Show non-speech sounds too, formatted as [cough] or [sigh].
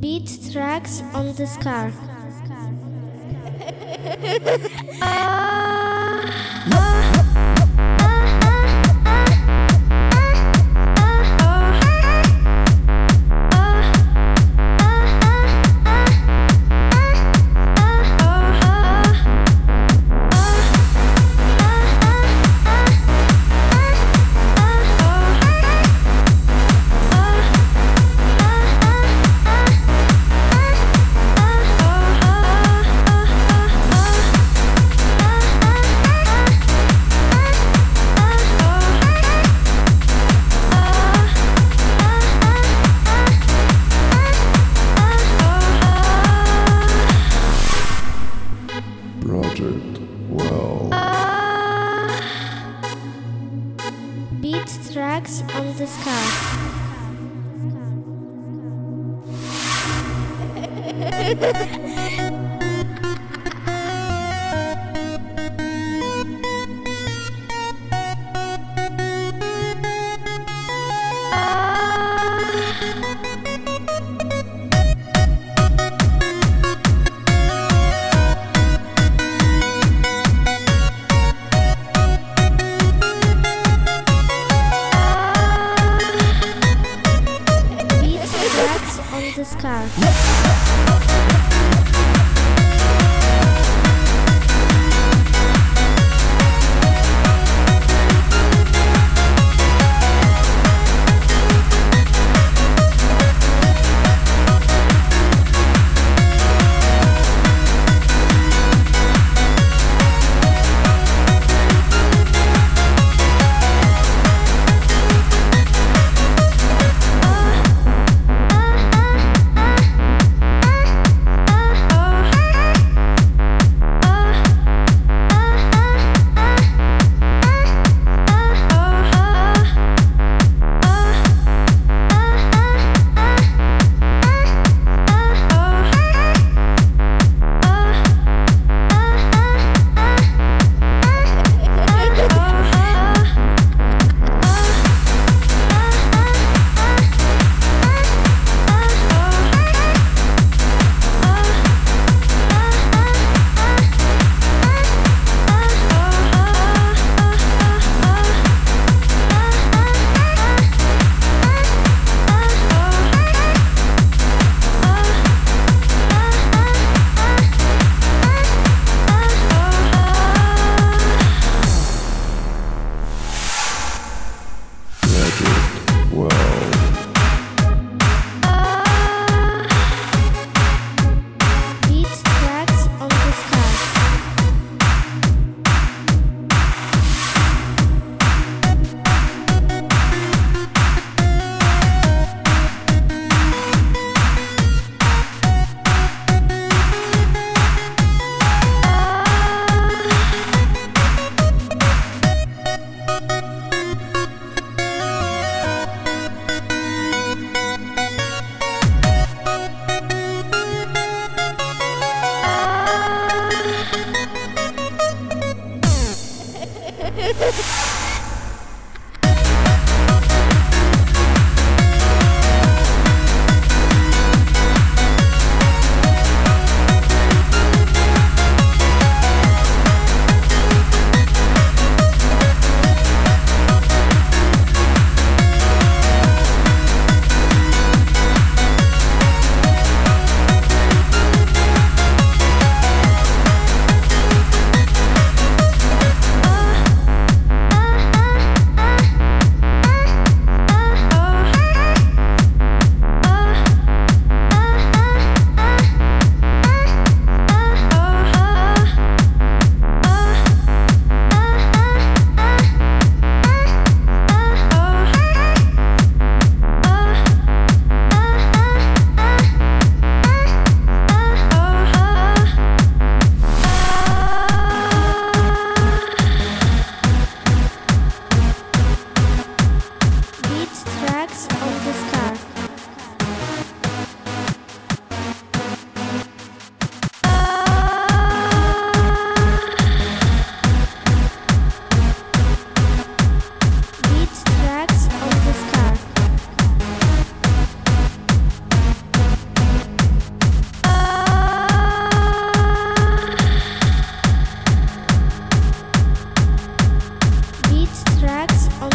Beat tracks on the car. [laughs] Ah. Beat tracks on this [laughs] car.